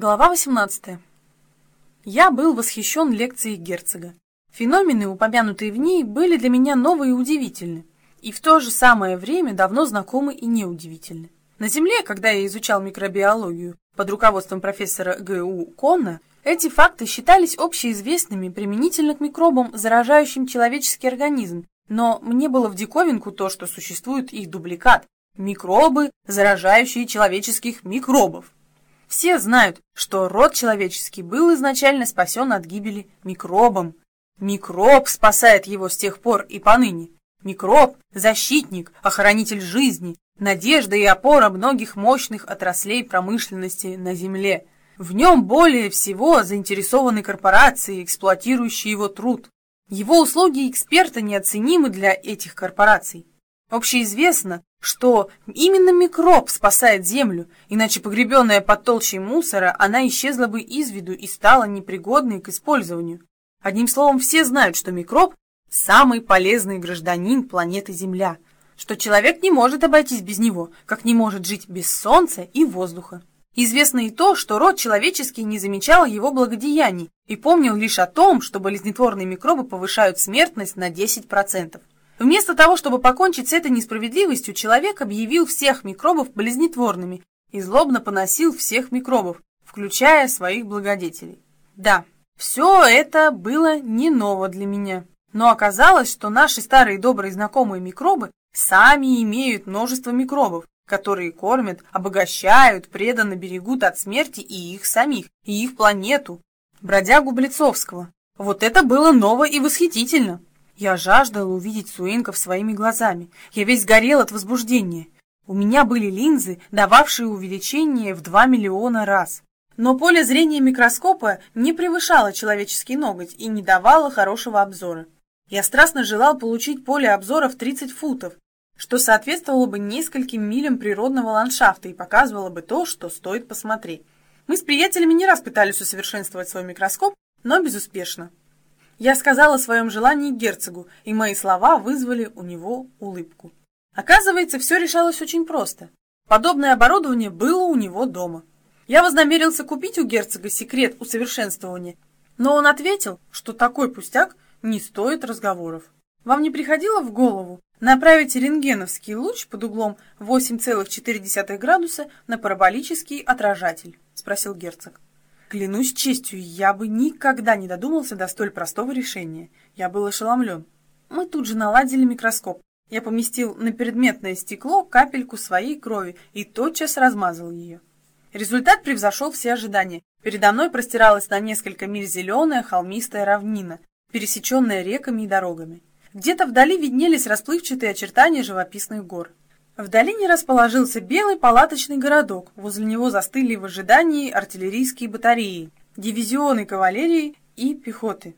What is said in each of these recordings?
Глава 18. Я был восхищен лекцией герцога. Феномены, упомянутые в ней, были для меня новые и удивительны, и в то же самое время давно знакомы и неудивительны. На Земле, когда я изучал микробиологию под руководством профессора Г.У. Конна, эти факты считались общеизвестными применительно к микробам, заражающим человеческий организм, но мне было в диковинку то, что существует их дубликат – микробы, заражающие человеческих микробов. Все знают, что род человеческий был изначально спасен от гибели микробом. Микроб спасает его с тех пор и поныне. Микроб – защитник, охранитель жизни, надежда и опора многих мощных отраслей промышленности на Земле. В нем более всего заинтересованы корпорации, эксплуатирующие его труд. Его услуги эксперта неоценимы для этих корпораций. Общеизвестно, что именно микроб спасает Землю, иначе погребенная под толщей мусора, она исчезла бы из виду и стала непригодной к использованию. Одним словом, все знают, что микроб – самый полезный гражданин планеты Земля, что человек не может обойтись без него, как не может жить без солнца и воздуха. Известно и то, что род человеческий не замечал его благодеяний и помнил лишь о том, что болезнетворные микробы повышают смертность на 10%. Вместо того, чтобы покончить с этой несправедливостью, человек объявил всех микробов болезнетворными и злобно поносил всех микробов, включая своих благодетелей. Да, все это было не ново для меня. Но оказалось, что наши старые добрые знакомые микробы сами имеют множество микробов, которые кормят, обогащают, преданно берегут от смерти и их самих, и их планету. Бродягу Блицовского. Вот это было ново и восхитительно. Я жаждал увидеть суинков своими глазами. Я весь горел от возбуждения. У меня были линзы, дававшие увеличение в 2 миллиона раз. Но поле зрения микроскопа не превышало человеческий ноготь и не давало хорошего обзора. Я страстно желал получить поле обзора в 30 футов, что соответствовало бы нескольким милям природного ландшафта и показывало бы то, что стоит посмотреть. Мы с приятелями не раз пытались усовершенствовать свой микроскоп, но безуспешно. Я сказала о своем желании герцогу, и мои слова вызвали у него улыбку. Оказывается, все решалось очень просто. Подобное оборудование было у него дома. Я вознамерился купить у герцога секрет усовершенствования, но он ответил, что такой пустяк не стоит разговоров. Вам не приходило в голову направить рентгеновский луч под углом 8,4 градуса на параболический отражатель? Спросил герцог. Клянусь честью, я бы никогда не додумался до столь простого решения. Я был ошеломлен. Мы тут же наладили микроскоп. Я поместил на предметное стекло капельку своей крови и тотчас размазал ее. Результат превзошел все ожидания. Передо мной простиралась на несколько миль зеленая холмистая равнина, пересеченная реками и дорогами. Где-то вдали виднелись расплывчатые очертания живописных гор. В долине расположился белый палаточный городок, возле него застыли в ожидании артиллерийские батареи, дивизионы кавалерии и пехоты.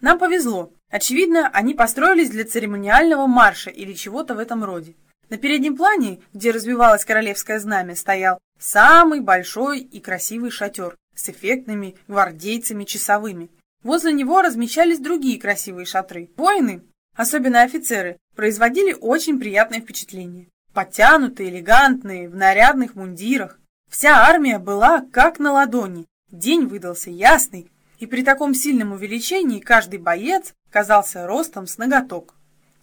Нам повезло. Очевидно, они построились для церемониального марша или чего-то в этом роде. На переднем плане, где развивалось королевское знамя, стоял самый большой и красивый шатер с эффектными гвардейцами-часовыми. Возле него размещались другие красивые шатры. Воины, особенно офицеры, производили очень приятное впечатление подтянутые, элегантные, в нарядных мундирах. Вся армия была как на ладони. День выдался ясный, и при таком сильном увеличении каждый боец казался ростом с ноготок.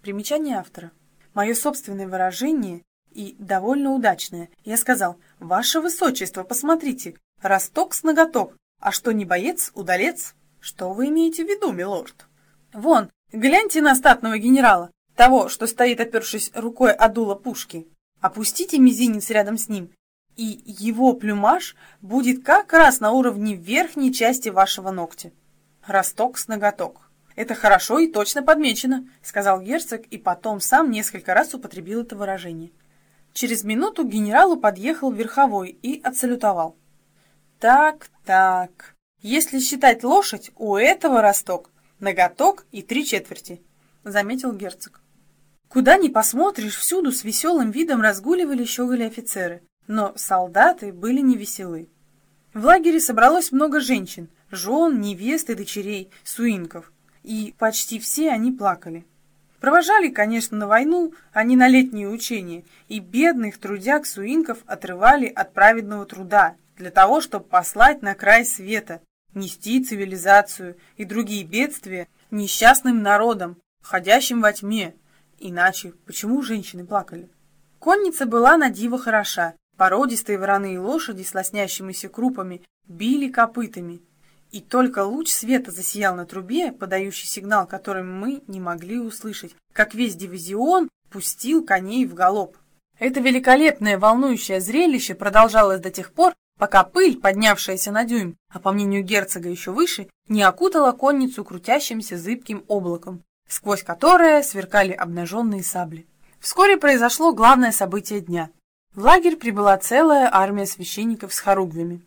Примечание автора. Мое собственное выражение и довольно удачное. Я сказал, «Ваше Высочество, посмотрите, росток с ноготок, а что не боец, удалец?» «Что вы имеете в виду, милорд?» «Вон, гляньте на статного генерала. Того, что стоит, опершись рукой о дуло пушки. Опустите мизинец рядом с ним, и его плюмаж будет как раз на уровне верхней части вашего ногтя. Росток с ноготок. Это хорошо и точно подмечено, сказал герцог, и потом сам несколько раз употребил это выражение. Через минуту генералу подъехал верховой и отсалютовал. Так, так. Если считать лошадь, у этого росток, ноготок и три четверти, заметил герцог. Куда ни посмотришь, всюду с веселым видом разгуливали щеголи офицеры, но солдаты были невеселы. В лагере собралось много женщин, жен, невест и дочерей, суинков, и почти все они плакали. Провожали, конечно, на войну, а не на летние учения, и бедных трудяг суинков отрывали от праведного труда, для того, чтобы послать на край света, нести цивилизацию и другие бедствия несчастным народам, ходящим во тьме. Иначе почему женщины плакали? Конница была на диво хороша. Породистые вороные лошади с лоснящимися крупами били копытами. И только луч света засиял на трубе, подающий сигнал, который мы не могли услышать, как весь дивизион пустил коней в галоп. Это великолепное волнующее зрелище продолжалось до тех пор, пока пыль, поднявшаяся на дюйм, а по мнению герцога еще выше, не окутала конницу крутящимся зыбким облаком, сквозь которое сверкали обнаженные сабли. Вскоре произошло главное событие дня. В лагерь прибыла целая армия священников с хоругвями.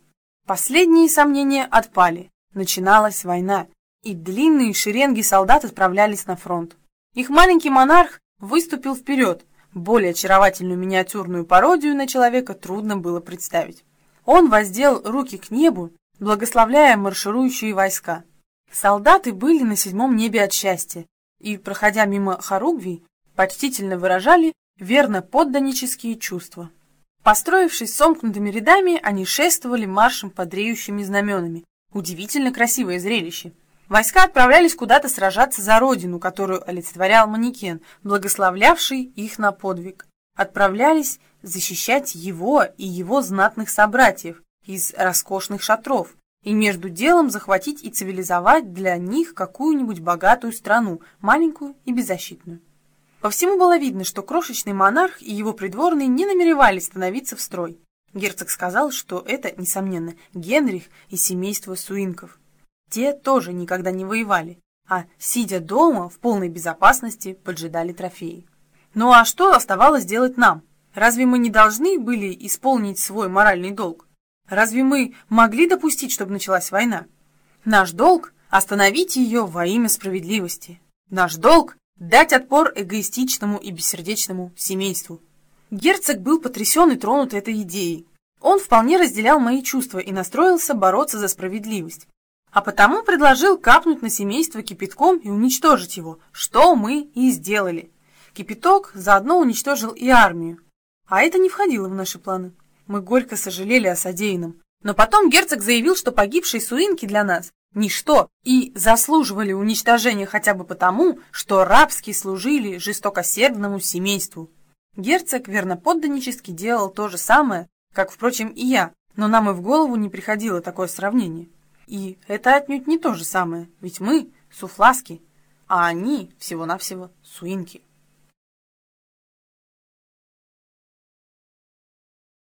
Последние сомнения отпали. Начиналась война, и длинные шеренги солдат отправлялись на фронт. Их маленький монарх выступил вперед. Более очаровательную миниатюрную пародию на человека трудно было представить. Он воздел руки к небу, благословляя марширующие войска. Солдаты были на седьмом небе от счастья и, проходя мимо хоругвий, почтительно выражали верно подданнические чувства. Построившись сомкнутыми рядами, они шествовали маршем под реющими знаменами. Удивительно красивое зрелище. Войска отправлялись куда-то сражаться за родину, которую олицетворял манекен, благословлявший их на подвиг. Отправлялись защищать его и его знатных собратьев из роскошных шатров, и между делом захватить и цивилизовать для них какую-нибудь богатую страну, маленькую и беззащитную. По всему было видно, что крошечный монарх и его придворные не намеревались становиться в строй. Герцог сказал, что это, несомненно, Генрих и семейство Суинков. Те тоже никогда не воевали, а, сидя дома, в полной безопасности, поджидали трофеи. Ну а что оставалось делать нам? Разве мы не должны были исполнить свой моральный долг? Разве мы могли допустить, чтобы началась война? Наш долг – остановить ее во имя справедливости. Наш долг – дать отпор эгоистичному и бессердечному семейству. Герцог был потрясен и тронут этой идеей. Он вполне разделял мои чувства и настроился бороться за справедливость. А потому предложил капнуть на семейство кипятком и уничтожить его, что мы и сделали. Кипяток заодно уничтожил и армию, а это не входило в наши планы. Мы горько сожалели о содеянном. Но потом герцог заявил, что погибшие суинки для нас – ничто, и заслуживали уничтожения хотя бы потому, что рабски служили жестокосердному семейству. Герцог верноподданнически делал то же самое, как, впрочем, и я, но нам и в голову не приходило такое сравнение. И это отнюдь не то же самое, ведь мы – суфласки, а они всего-навсего суинки.